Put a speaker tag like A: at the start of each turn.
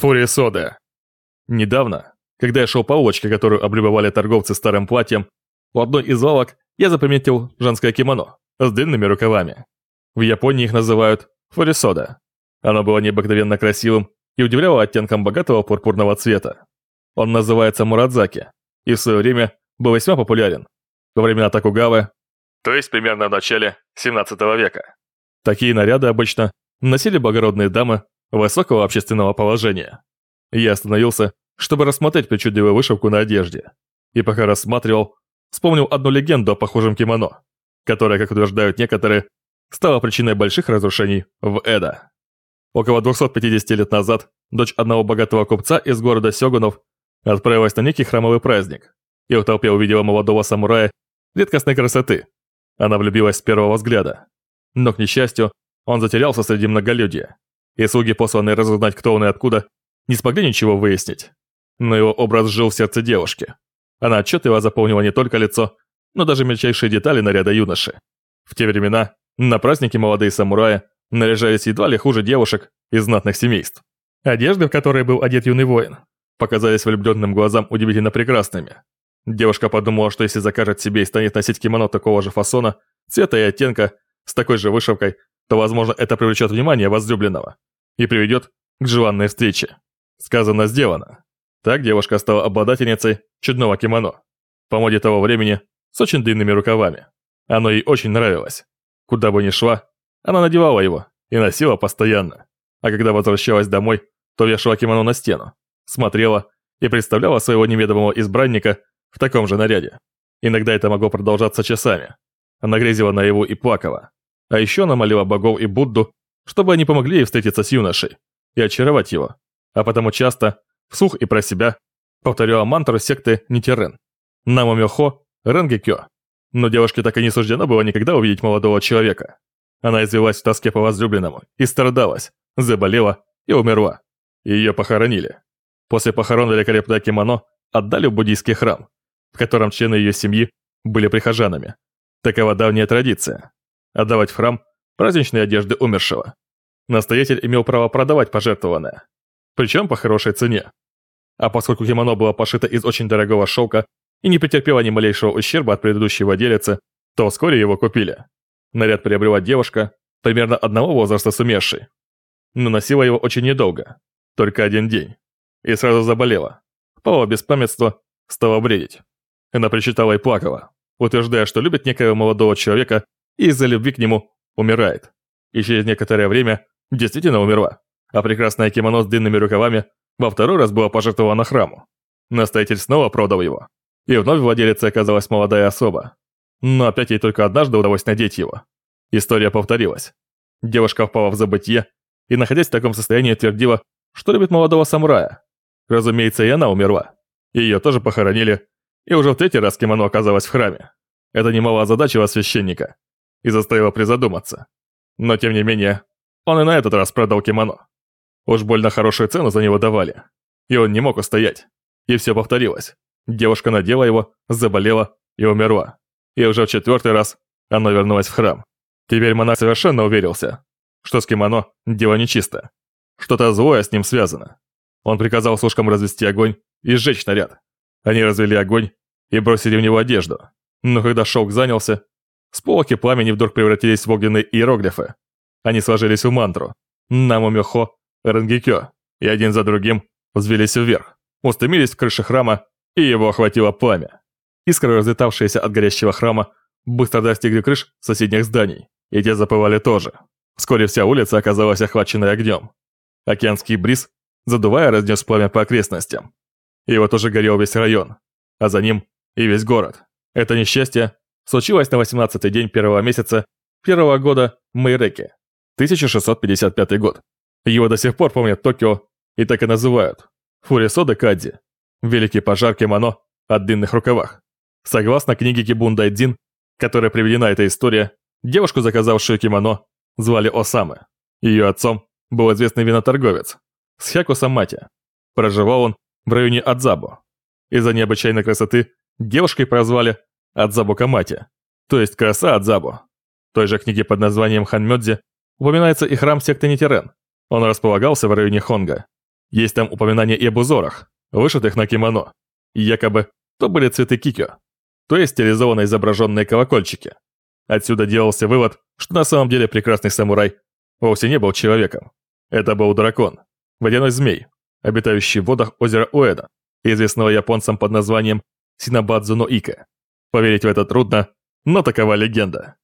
A: Фурия Сода. Недавно, когда я шел по улочке, которую облюбовали торговцы старым платьем, у одной из лавок я заприметил женское кимоно с длинными рукавами. В Японии их называют фурисода. Оно было необыкновенно красивым и удивляло оттенком богатого пурпурного цвета. Он называется Мурадзаки и в свое время был весьма популярен. Во времена Токугавы, то есть примерно в начале 17 века. Такие наряды обычно носили благородные дамы высокого общественного положения. Я остановился, чтобы рассмотреть причудливую вышивку на одежде. И пока рассматривал, вспомнил одну легенду о похожем кимоно, которая, как утверждают некоторые, стала причиной больших разрушений в Эда. Около 250 лет назад дочь одного богатого купца из города Сёгунов отправилась на некий храмовый праздник и в толпе увидела молодого самурая редкостной красоты. Она влюбилась с первого взгляда. Но, к несчастью, он затерялся среди многолюдия, и слуги, посланные разузнать, кто он и откуда, не смогли ничего выяснить. Но его образ жил в сердце девушки. Она отчетливо заполнила не только лицо, но даже мельчайшие детали наряда юноши. В те времена на празднике молодые самураи наряжались едва ли хуже девушек из знатных семейств. Одежды, в которые был одет юный воин, показались влюбленным глазам удивительно прекрасными. Девушка подумала, что если закажет себе и станет носить кимоно такого же фасона, цвета и оттенка, с такой же вышивкой, то, возможно, это привлечет внимание возлюбленного и приведет к желанной встрече. Сказано, сделано. Так девушка стала обладательницей чудного кимоно. По моде того времени, с очень длинными рукавами. Оно ей очень нравилось. Куда бы ни шла, она надевала его и носила постоянно. А когда возвращалась домой, то вешала кимоно на стену, смотрела и представляла своего неведомого избранника в таком же наряде. Иногда это могло продолжаться часами. Она грезила наяву и плакала. А еще она молила богов и Будду, чтобы они помогли ей встретиться с юношей и очаровать его. А потому часто, вслух и про себя, повторяла мантру секты Нитерен. Намомёхо Ренгекё. Но девушке так и не суждено было никогда увидеть молодого человека. Она извелась в тоске по возлюбленному и страдалась, заболела и умерла. Ее похоронили. После похорон великолепное кимоно отдали в буддийский храм, в котором члены ее семьи были прихожанами. Такова давняя традиция отдавать в храм праздничные одежды умершего. Настоятель имел право продавать пожертвованное, причем по хорошей цене. А поскольку кимоно было пошито из очень дорогого шелка и не претерпело ни малейшего ущерба от предыдущей владелицы, то вскоре его купили. Наряд приобрела девушка, примерно одного возраста с. Но носила его очень недолго, только один день. И сразу заболела. Пала без памятства, стала бредить. Она причитала и плакала, утверждая, что любит некоего молодого человека и из-за любви к нему умирает. И через некоторое время действительно умерла, а прекрасное кимоно с длинными рукавами во второй раз было пожертвовано храму. Настоятель снова продал его, и вновь владелицей оказалась молодая особа. Но опять ей только однажды удалось надеть его. История повторилась. Девушка впала в забытье и, находясь в таком состоянии, твердила, что любит молодого самурая. Разумеется, и она умерла. Ее тоже похоронили, и уже в третий раз кимоно оказалось в храме. Это немало озадачило священника и заставило призадуматься. Но тем не менее, он и на этот раз продал кимоно. Уж больно хорошую цену за него давали, и он не мог устоять. И все повторилось. Девушка надела его, заболела и умерла. И уже в четвертый раз она вернулась в храм. Теперь монах совершенно уверился, что с кимоно дело нечисто. Что-то злое с ним связано. Он приказал служкам развести огонь и сжечь наряд. Они развели огонь и бросили в него одежду. Но когда шелк занялся, Сполохи пламени вдруг превратились в огненные иероглифы. Они сложились в мантру «Намумехо Ренгекё» и один за другим взвелись вверх, устремились в крыше храма, и его охватило пламя. Искры, разлетавшиеся от горящего храма, быстро достигли крыш соседних зданий, и те запылали тоже. Вскоре вся улица оказалась охваченной огнем. Океанский бриз, задувая, разнес пламя по окрестностям. И вот уже горел весь район, а за ним и весь город. Это несчастье случилось на 18-й день первого месяца первого года Мэйреки, 1655 год. Его до сих пор помнят Токио и так и называют Фурисода Кадзи, великий пожар кимоно о длинных рукавах. Согласно книге Кибун Дайдзин, которой приведена эта история, девушку, заказавшую кимоно, звали Осамы. Ее отцом был известный виноторговец Схяку Самати. Проживал он в районе Адзабо. Из-за необычайной красоты девушкой прозвали Адзабу Камати, то есть краса Адзабу. В той же книге под названием Ханмёдзи упоминается и храм секты Нитерен. Он располагался в районе Хонга. Есть там упоминания и об узорах, вышитых на кимоно. И якобы то были цветы кикё, то есть стилизованно изображенные колокольчики. Отсюда делался вывод, что на самом деле прекрасный самурай вовсе не был человеком. Это был дракон, водяной змей, обитающий в водах озера Уэда, известного японцам под названием Синабадзу но Ика. Поверить в это трудно, но такова легенда.